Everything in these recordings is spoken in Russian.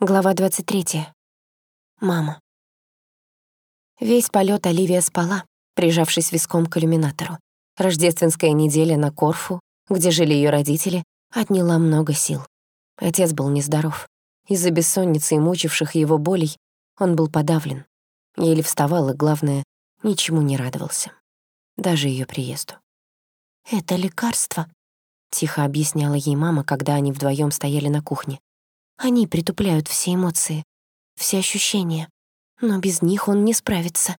Глава 23. Мама. Весь полет Оливия спала, прижавшись виском к иллюминатору. Рождественская неделя на Корфу, где жили ее родители, отняла много сил. Отец был нездоров. Из-за бессонницы и мучивших его болей он был подавлен. Еле вставал и, главное, ничему не радовался. Даже ее приезду. «Это лекарство», — тихо объясняла ей мама, когда они вдвоем стояли на кухне. Они притупляют все эмоции, все ощущения. Но без них он не справится.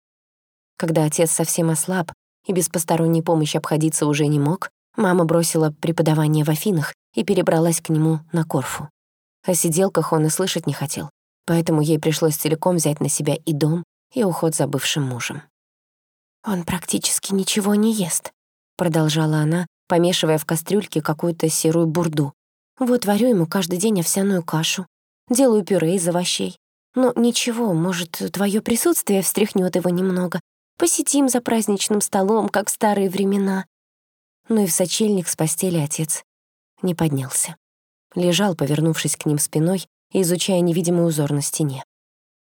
Когда отец совсем ослаб и без посторонней помощи обходиться уже не мог, мама бросила преподавание в Афинах и перебралась к нему на Корфу. О сиделках он и слышать не хотел, поэтому ей пришлось целиком взять на себя и дом, и уход за бывшим мужем. «Он практически ничего не ест», — продолжала она, помешивая в кастрюльке какую-то серую бурду. Вот варю ему каждый день овсяную кашу, делаю пюре из овощей. Но ничего, может, твое присутствие встряхнет его немного. Посидим за праздничным столом, как в старые времена. Но и в сочельник с постели отец не поднялся. Лежал, повернувшись к ним спиной и изучая невидимый узор на стене.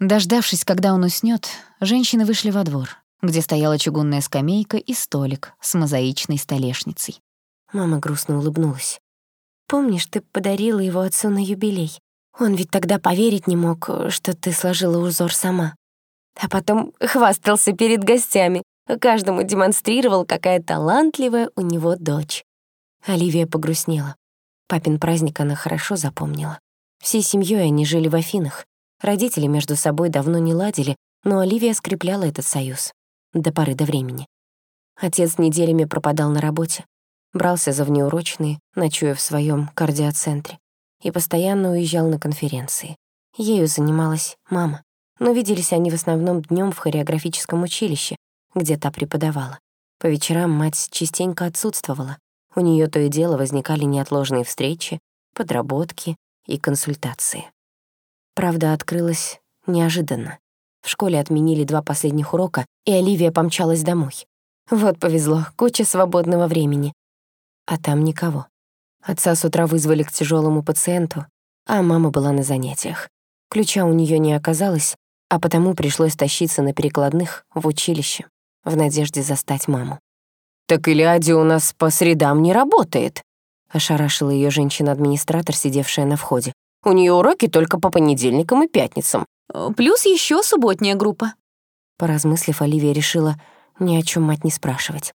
Дождавшись, когда он уснёт, женщины вышли во двор, где стояла чугунная скамейка и столик с мозаичной столешницей. Мама грустно улыбнулась. Помнишь, ты подарила его отцу на юбилей? Он ведь тогда поверить не мог, что ты сложила узор сама. А потом хвастался перед гостями, каждому демонстрировал, какая талантливая у него дочь. Оливия погрустнела. Папин праздник она хорошо запомнила. Всей семьей они жили в Афинах. Родители между собой давно не ладили, но Оливия скрепляла этот союз. До поры до времени. Отец неделями пропадал на работе брался за внеурочные, ночуя в своем кардиоцентре, и постоянно уезжал на конференции. Ею занималась мама, но виделись они в основном днем в хореографическом училище, где та преподавала. По вечерам мать частенько отсутствовала. У нее то и дело возникали неотложные встречи, подработки и консультации. Правда открылась неожиданно. В школе отменили два последних урока, и Оливия помчалась домой. Вот повезло, куча свободного времени. А там никого. Отца с утра вызвали к тяжелому пациенту, а мама была на занятиях. Ключа у нее не оказалось, а потому пришлось тащиться на перекладных в училище в надежде застать маму. «Так Илиади у нас по средам не работает», — ошарашила ее женщина-администратор, сидевшая на входе. «У нее уроки только по понедельникам и пятницам. Плюс еще субботняя группа». Поразмыслив, Оливия решила ни о чем мать не спрашивать.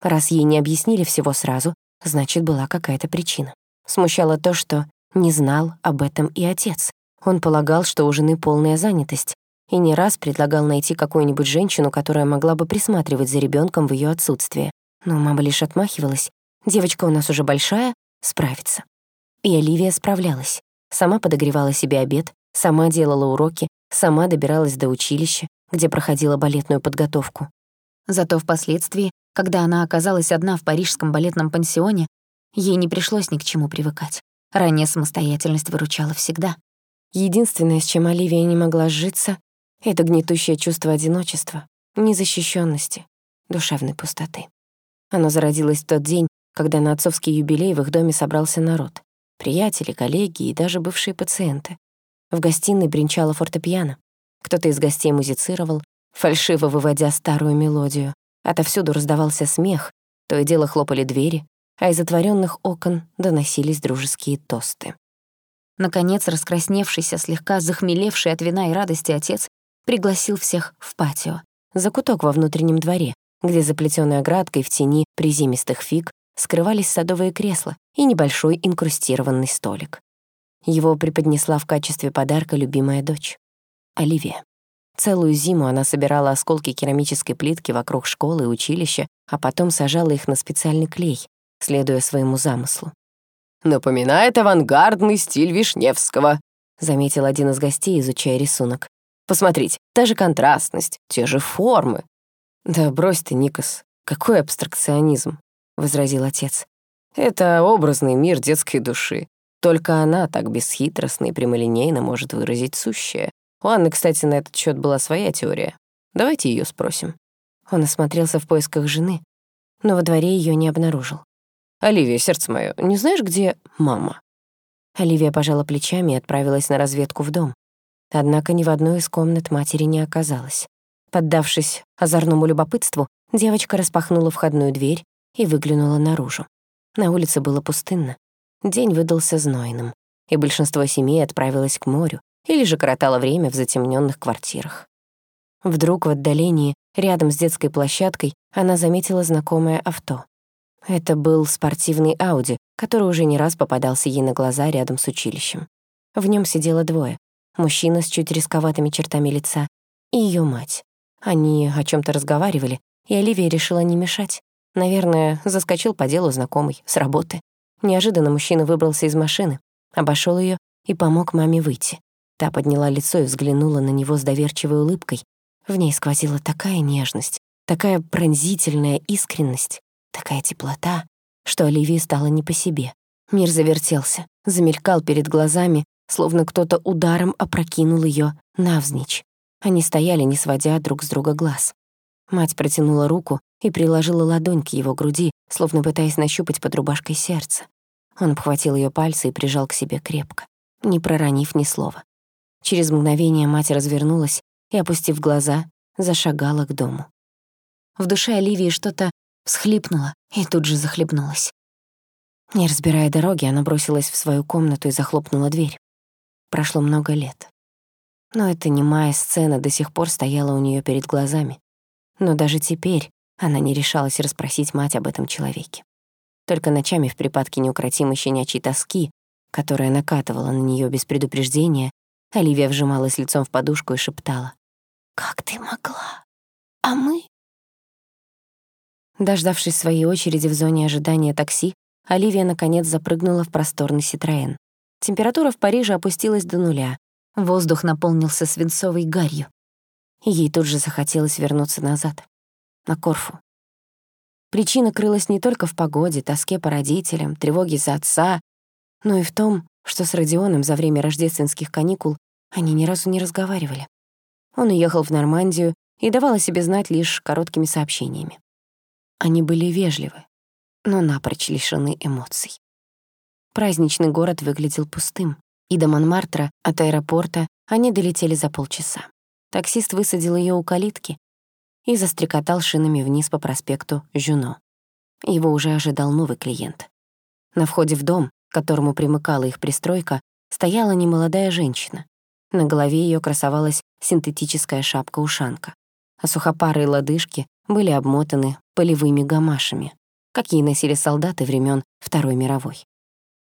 Раз ей не объяснили всего сразу, Значит, была какая-то причина. Смущало то, что не знал об этом и отец. Он полагал, что у жены полная занятость, и не раз предлагал найти какую-нибудь женщину, которая могла бы присматривать за ребенком в ее отсутствие. Но мама лишь отмахивалась. «Девочка у нас уже большая, справится». И Оливия справлялась. Сама подогревала себе обед, сама делала уроки, сама добиралась до училища, где проходила балетную подготовку. Зато впоследствии когда она оказалась одна в парижском балетном пансионе, ей не пришлось ни к чему привыкать. Ранняя самостоятельность выручала всегда. Единственное, с чем Оливия не могла сжиться, это гнетущее чувство одиночества, незащищенности, душевной пустоты. Оно зародилось в тот день, когда на отцовский юбилей в их доме собрался народ. Приятели, коллеги и даже бывшие пациенты. В гостиной бренчала фортепиано. Кто-то из гостей музицировал, фальшиво выводя старую мелодию. Отовсюду раздавался смех, то и дело хлопали двери, а из отворенных окон доносились дружеские тосты. Наконец, раскрасневшийся, слегка захмелевший от вина и радости отец пригласил всех в патио, закуток во внутреннем дворе, где за плетёной оградкой в тени приземистых фиг скрывались садовые кресла и небольшой инкрустированный столик. Его преподнесла в качестве подарка любимая дочь — Оливия. Целую зиму она собирала осколки керамической плитки вокруг школы и училища, а потом сажала их на специальный клей, следуя своему замыслу. «Напоминает авангардный стиль Вишневского», — заметил один из гостей, изучая рисунок. «Посмотрите, та же контрастность, те же формы». «Да брось ты, Никос, какой абстракционизм», — возразил отец. «Это образный мир детской души. Только она так бесхитростно и прямолинейно может выразить сущее. У Анны, кстати, на этот счет была своя теория. Давайте ее спросим. Он осмотрелся в поисках жены, но во дворе ее не обнаружил. «Оливия, сердце мое, не знаешь, где мама?» Оливия пожала плечами и отправилась на разведку в дом, Однако ни в одной из комнат матери не оказалось. Поддавшись озорному любопытству, девочка распахнула входную дверь и выглянула наружу. На улице было пустынно. День выдался знойным, и большинство семей отправилось к морю или же коротало время в затемненных квартирах. Вдруг в отдалении, рядом с детской площадкой, она заметила знакомое авто. Это был спортивный Ауди, который уже не раз попадался ей на глаза рядом с училищем. В нем сидело двое. Мужчина с чуть рисковатыми чертами лица и ее мать. Они о чем то разговаривали, и Оливия решила не мешать. Наверное, заскочил по делу знакомый, с работы. Неожиданно мужчина выбрался из машины, обошел ее и помог маме выйти. Та подняла лицо и взглянула на него с доверчивой улыбкой. В ней сквозила такая нежность, такая пронзительная искренность, такая теплота, что Оливии стало не по себе. Мир завертелся, замелькал перед глазами, словно кто-то ударом опрокинул ее навзничь. Они стояли, не сводя друг с друга глаз. Мать протянула руку и приложила ладонь к его груди, словно пытаясь нащупать под рубашкой сердце. Он обхватил ее пальцы и прижал к себе крепко, не проронив ни слова. Через мгновение мать развернулась и, опустив глаза, зашагала к дому. В душе Оливии что-то всхлипнуло и тут же захлебнулась. Не разбирая дороги, она бросилась в свою комнату и захлопнула дверь. Прошло много лет. Но эта немая сцена до сих пор стояла у нее перед глазами. Но даже теперь она не решалась расспросить мать об этом человеке. Только ночами в припадке неукротимой щенячьей тоски, которая накатывала на нее без предупреждения, Оливия вжималась лицом в подушку и шептала. «Как ты могла? А мы?» Дождавшись своей очереди в зоне ожидания такси, Оливия наконец запрыгнула в просторный Ситроен. Температура в Париже опустилась до нуля, Воздух наполнился свинцовой гарью. ей тут же захотелось вернуться назад, на Корфу. Причина крылась не только в погоде, тоске по родителям, тревоге за отца, но и в том, что с Родионом за время рождественских каникул они ни разу не разговаривали. Он уехал в Нормандию и давал о себе знать лишь короткими сообщениями. Они были вежливы, но напрочь лишены эмоций. Праздничный город выглядел пустым и до Монмартра от аэропорта они долетели за полчаса. Таксист высадил ее у калитки и застрекотал шинами вниз по проспекту Жюно. Его уже ожидал новый клиент. На входе в дом, которому примыкала их пристройка, стояла немолодая женщина. На голове ее красовалась синтетическая шапка-ушанка, а сухопарые лодыжки были обмотаны полевыми гамашами, какие носили солдаты времен Второй мировой.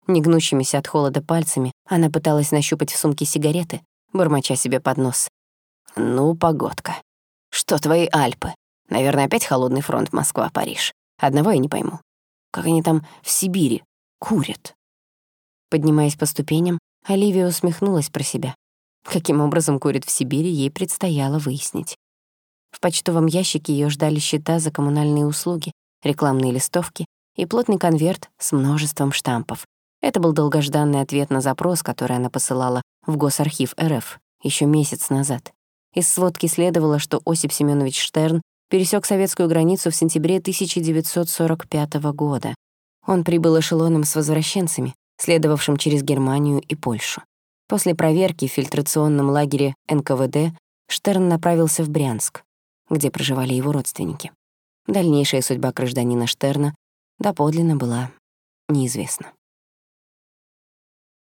Негнущимися от холода пальцами она пыталась нащупать в сумке сигареты, бормоча себе под нос. «Ну, погодка. Что твои Альпы? Наверное, опять холодный фронт Москва-Париж. Одного я не пойму. Как они там в Сибири курят?» Поднимаясь по ступеням, Оливия усмехнулась про себя. Каким образом курят в Сибири, ей предстояло выяснить. В почтовом ящике ее ждали счета за коммунальные услуги, рекламные листовки и плотный конверт с множеством штампов, это был долгожданный ответ на запрос, который она посылала в Госархив РФ еще месяц назад. Из сводки следовало, что Осип Семенович Штерн пересек советскую границу в сентябре 1945 года. Он прибыл эшелоном с возвращенцами, следовавшим через Германию и Польшу. После проверки в фильтрационном лагере НКВД Штерн направился в Брянск, где проживали его родственники. Дальнейшая судьба гражданина Штерна доподлинно была неизвестна.